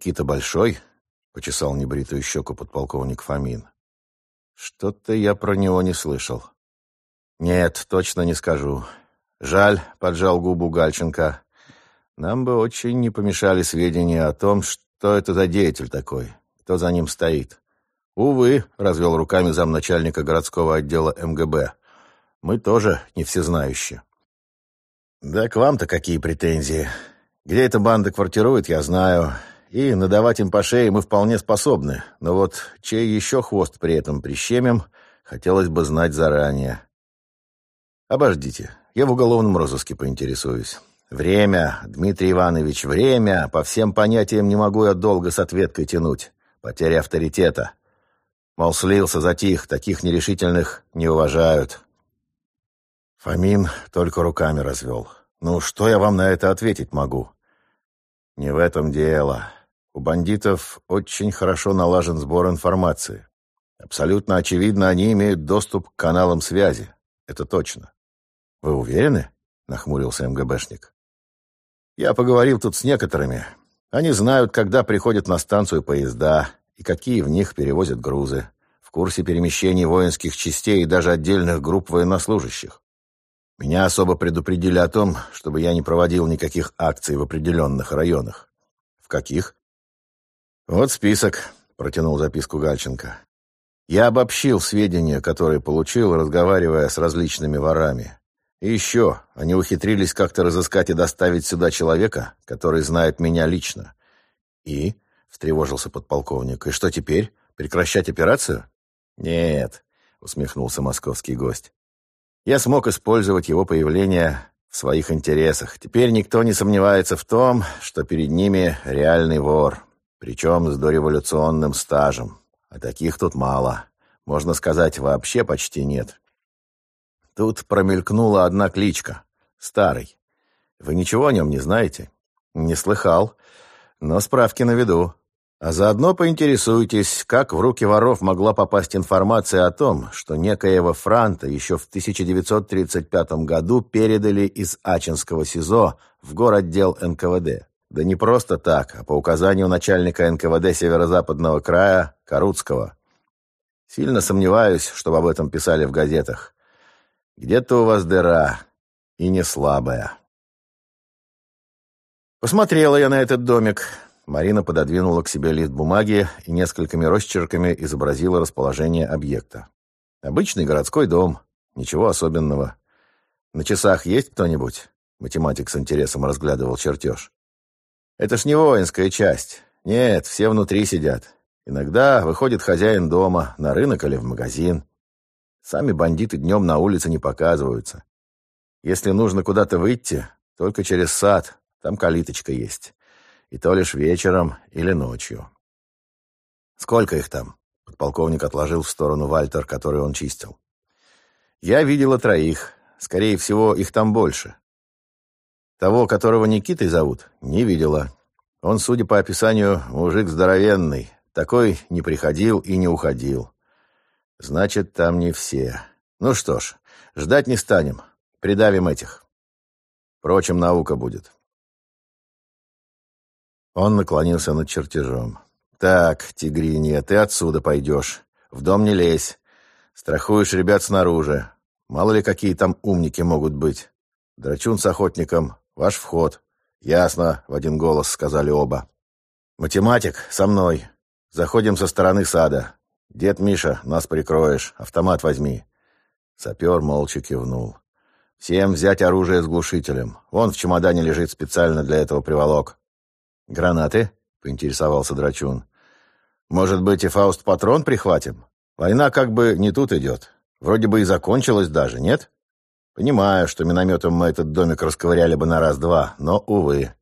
Никита Большой?» — почесал небритую щеку подполковник Фомин. «Что-то я про него не слышал». «Нет, точно не скажу. Жаль», — поджал губу Гальченко. «Нам бы очень не помешали сведения о том, что это за деятель такой, кто за ним стоит». «Увы», — развел руками замначальника городского отдела МГБ. «Мы тоже не всезнающие». «Да к вам-то какие претензии? Где эта банда квартирует, я знаю. И надавать им по шее мы вполне способны. Но вот чей еще хвост при этом прищемим, хотелось бы знать заранее». «Обождите, я в уголовном розыске поинтересуюсь». «Время, Дмитрий Иванович, время! По всем понятиям не могу я долго с ответкой тянуть. Потеря авторитета. Мол, слился, затих, таких нерешительных не уважают. Фомин только руками развел. Ну, что я вам на это ответить могу? Не в этом дело. У бандитов очень хорошо налажен сбор информации. Абсолютно очевидно, они имеют доступ к каналам связи. Это точно. Вы уверены? Нахмурился МГБшник. Я поговорил тут с некоторыми. Они знают, когда приходят на станцию поезда, и какие в них перевозят грузы, в курсе перемещений воинских частей и даже отдельных групп военнослужащих. Меня особо предупредили о том, чтобы я не проводил никаких акций в определенных районах. В каких? Вот список, протянул записку Гальченко. Я обобщил сведения, которые получил, разговаривая с различными ворами. И еще, они ухитрились как-то разыскать и доставить сюда человека, который знает меня лично. И встревожился подполковник. «И что теперь? Прекращать операцию?» «Нет», — усмехнулся московский гость. «Я смог использовать его появление в своих интересах. Теперь никто не сомневается в том, что перед ними реальный вор, причем с дореволюционным стажем. А таких тут мало. Можно сказать, вообще почти нет. Тут промелькнула одна кличка — Старый. Вы ничего о нем не знаете? Не слыхал, но справки на виду. А заодно поинтересуйтесь, как в руки воров могла попасть информация о том, что некоего Франта еще в 1935 году передали из Ачинского СИЗО в городдел НКВД. Да не просто так, а по указанию начальника НКВД Северо-Западного края Карутского. Сильно сомневаюсь, что об этом писали в газетах. Где-то у вас дыра, и не слабая. Посмотрела я на этот домик. Марина пододвинула к себе лист бумаги и несколькими росчерками изобразила расположение объекта. Обычный городской дом, ничего особенного. На часах есть кто-нибудь? Математик с интересом разглядывал чертеж. Это ж не воинская часть. Нет, все внутри сидят. Иногда выходит хозяин дома, на рынок или в магазин. Сами бандиты днем на улице не показываются. Если нужно куда-то выйти, только через сад, там калиточка есть и то лишь вечером или ночью. «Сколько их там?» — подполковник отложил в сторону Вальтер, который он чистил. «Я видела троих. Скорее всего, их там больше. Того, которого Никитой зовут, не видела. Он, судя по описанию, мужик здоровенный. Такой не приходил и не уходил. Значит, там не все. Ну что ж, ждать не станем. Придавим этих. Впрочем, наука будет. Он наклонился над чертежом. «Так, тигриня, ты отсюда пойдешь. В дом не лезь. Страхуешь ребят снаружи. Мало ли какие там умники могут быть. Драчун с охотником. Ваш вход». «Ясно», — в один голос сказали оба. «Математик, со мной. Заходим со стороны сада. Дед Миша, нас прикроешь. Автомат возьми». Сапер молча кивнул. «Всем взять оружие с глушителем. Вон в чемодане лежит специально для этого приволок. «Гранаты?» — поинтересовался Драчун. «Может быть, и Фауст-патрон прихватим? Война как бы не тут идет. Вроде бы и закончилась даже, нет? Понимаю, что минометом мы этот домик расковыряли бы на раз-два, но, увы».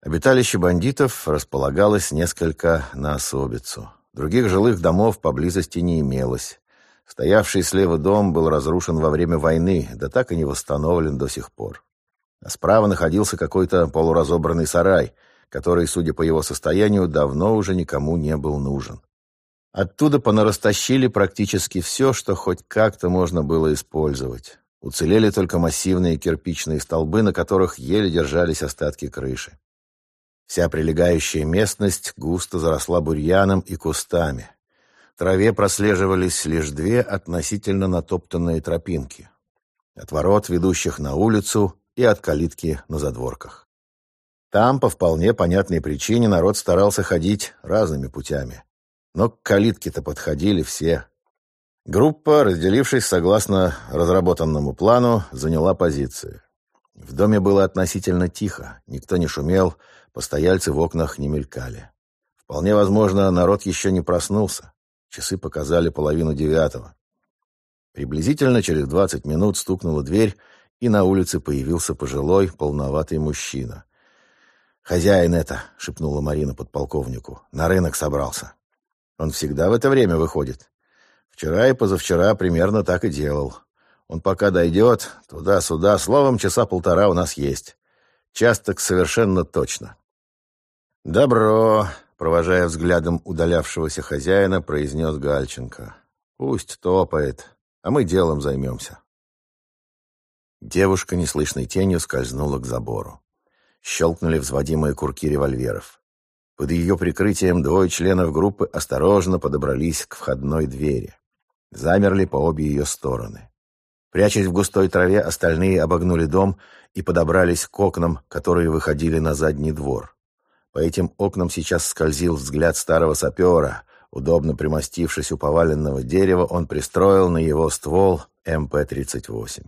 Обиталище бандитов располагалось несколько на особицу. Других жилых домов поблизости не имелось. Стоявший слева дом был разрушен во время войны, да так и не восстановлен до сих пор. А справа находился какой-то полуразобранный сарай, который, судя по его состоянию, давно уже никому не был нужен. Оттуда понарастащили практически все, что хоть как-то можно было использовать. Уцелели только массивные кирпичные столбы, на которых еле держались остатки крыши. Вся прилегающая местность густо заросла бурьяном и кустами. В траве прослеживались лишь две относительно натоптанные тропинки. От ворот, ведущих на улицу, и от калитки на задворках. Там, по вполне понятной причине, народ старался ходить разными путями. Но к калитке-то подходили все. Группа, разделившись согласно разработанному плану, заняла позиции. В доме было относительно тихо, никто не шумел, постояльцы в окнах не мелькали. Вполне возможно, народ еще не проснулся. Часы показали половину девятого. Приблизительно через двадцать минут стукнула дверь, и на улице появился пожилой, полноватый мужчина. «Хозяин это», — шепнула Марина подполковнику, — «на рынок собрался. Он всегда в это время выходит. Вчера и позавчера примерно так и делал. Он пока дойдет, туда-сюда, словом, часа полтора у нас есть. Часто совершенно точно». «Добро», — провожая взглядом удалявшегося хозяина, произнес Гальченко. «Пусть топает, а мы делом займемся». Девушка неслышной тенью скользнула к забору. Щелкнули взводимые курки револьверов. Под ее прикрытием двое членов группы осторожно подобрались к входной двери. Замерли по обе ее стороны. Прячась в густой траве, остальные обогнули дом и подобрались к окнам, которые выходили на задний двор. По этим окнам сейчас скользил взгляд старого сапера. Удобно примостившись у поваленного дерева, он пристроил на его ствол МП-38.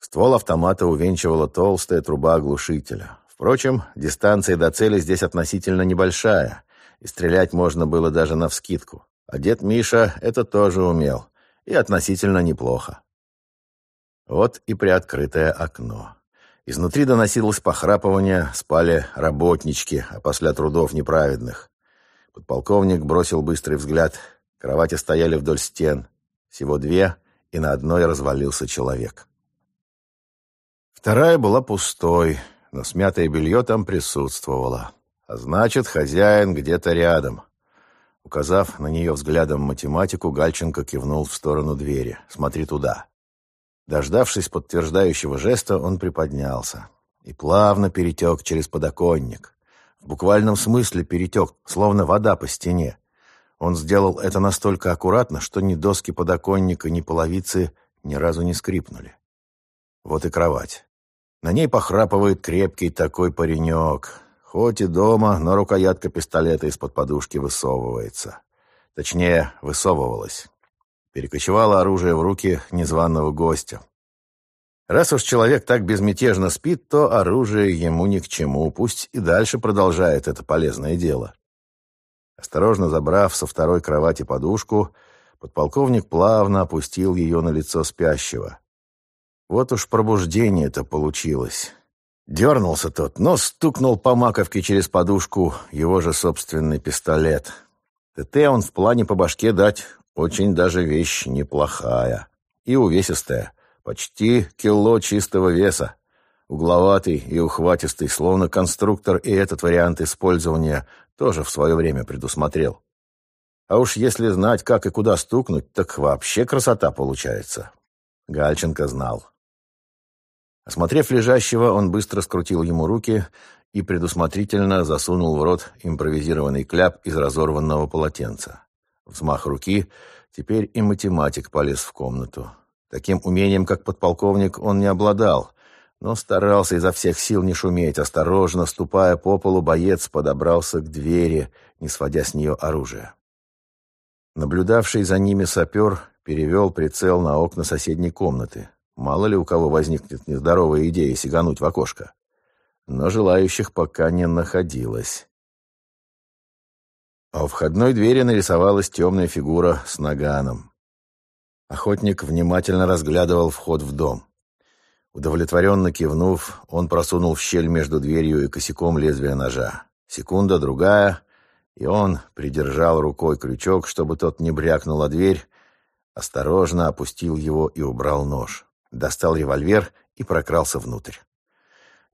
Ствол автомата увенчивала толстая труба оглушителя. Впрочем, дистанция до цели здесь относительно небольшая, и стрелять можно было даже навскидку. А дед Миша это тоже умел, и относительно неплохо. Вот и приоткрытое окно. Изнутри доносилось похрапывание, спали работнички, а после трудов неправедных. Подполковник бросил быстрый взгляд. Кровати стояли вдоль стен. Всего две, и на одной развалился человек. Вторая была пустой, но смятое белье там присутствовало. А значит, хозяин где-то рядом. Указав на нее взглядом математику, Гальченко кивнул в сторону двери. «Смотри туда». Дождавшись подтверждающего жеста, он приподнялся и плавно перетек через подоконник. В буквальном смысле перетек, словно вода по стене. Он сделал это настолько аккуратно, что ни доски подоконника, ни половицы ни разу не скрипнули. Вот и кровать. На ней похрапывает крепкий такой паренек. Хоть и дома, но рукоятка пистолета из-под подушки высовывается. Точнее, высовывалась. Перекочевало оружие в руки незваного гостя. Раз уж человек так безмятежно спит, то оружие ему ни к чему. Пусть и дальше продолжает это полезное дело. Осторожно забрав со второй кровати подушку, подполковник плавно опустил ее на лицо спящего. Вот уж пробуждение-то получилось. Дернулся тот, но стукнул по маковке через подушку его же собственный пистолет. ТТ он в плане по башке дать очень даже вещь неплохая. И увесистая. Почти кило чистого веса. Угловатый и ухватистый, словно конструктор и этот вариант использования тоже в свое время предусмотрел. А уж если знать, как и куда стукнуть, так вообще красота получается. Гальченко знал. Осмотрев лежащего, он быстро скрутил ему руки и предусмотрительно засунул в рот импровизированный кляп из разорванного полотенца. Взмах руки, теперь и математик полез в комнату. Таким умением, как подполковник, он не обладал, но старался изо всех сил не шуметь. Осторожно, ступая по полу, боец подобрался к двери, не сводя с нее оружие. Наблюдавший за ними сапер перевел прицел на окна соседней комнаты. Мало ли у кого возникнет нездоровая идея сигануть в окошко. Но желающих пока не находилось. А у входной двери нарисовалась темная фигура с наганом. Охотник внимательно разглядывал вход в дом. Удовлетворенно кивнув, он просунул в щель между дверью и косяком лезвия ножа. Секунда, другая, и он придержал рукой крючок, чтобы тот не брякнул о дверь, осторожно опустил его и убрал нож достал револьвер и прокрался внутрь.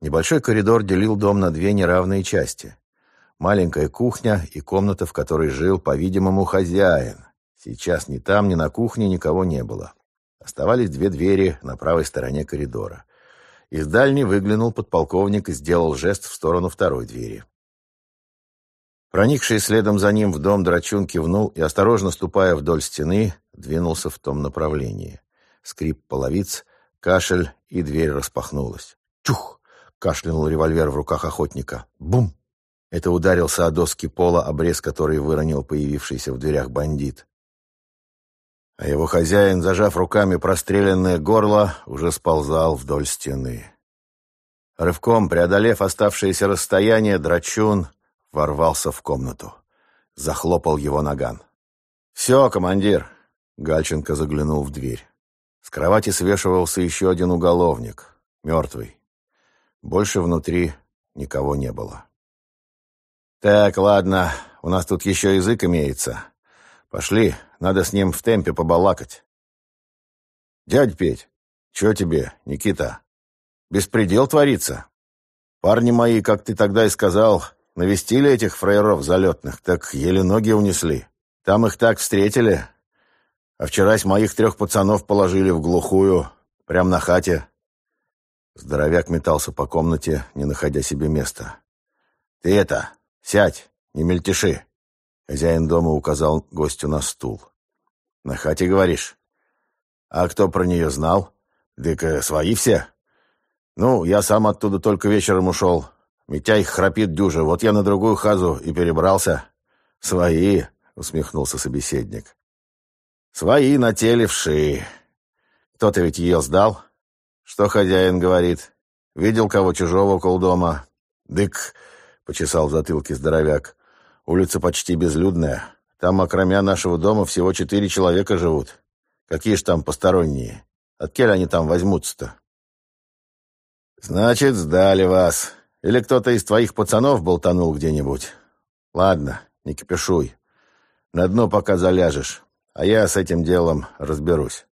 Небольшой коридор делил дом на две неравные части. Маленькая кухня и комната, в которой жил, по-видимому, хозяин. Сейчас ни там, ни на кухне никого не было. Оставались две двери на правой стороне коридора. Из дальней выглянул подполковник и сделал жест в сторону второй двери. Проникший следом за ним в дом драчун кивнул и, осторожно ступая вдоль стены, двинулся в том направлении. Скрип половиц, кашель, и дверь распахнулась. «Чух!» — кашлянул револьвер в руках охотника. «Бум!» Это ударился о доски пола, обрез который выронил появившийся в дверях бандит. А его хозяин, зажав руками простреленное горло, уже сползал вдоль стены. Рывком, преодолев оставшееся расстояние, драчун ворвался в комнату. Захлопал его наган. «Все, командир!» Гальченко заглянул в дверь. С кровати свешивался еще один уголовник, мертвый. Больше внутри никого не было. «Так, ладно, у нас тут еще язык имеется. Пошли, надо с ним в темпе побалакать». «Дядь Петь, что тебе, Никита? Беспредел творится? Парни мои, как ты тогда и сказал, навестили этих фраеров залетных, так еле ноги унесли. Там их так встретили. А вчерась моих трех пацанов положили в глухую, прямо на хате». Здоровяк метался по комнате, не находя себе места. «Ты это, сядь, не мельтеши!» Хозяин дома указал гостю на стул. «На хате, говоришь? А кто про нее знал? Дык свои все?» «Ну, я сам оттуда только вечером ушел. Митяй храпит дюже, вот я на другую хазу и перебрался». «Свои», — усмехнулся собеседник. «Свои на теле вши. Кто-то ведь ее сдал?» «Что хозяин говорит? Видел кого чужого около дома?» «Дык», — почесал в затылке здоровяк, — «улица почти безлюдная. Там, окромя нашего дома, всего четыре человека живут. Какие ж там посторонние? Откель они там возьмутся-то?» «Значит, сдали вас. Или кто-то из твоих пацанов болтанул где-нибудь? Ладно, не кипишуй. На дно пока заляжешь, а я с этим делом разберусь».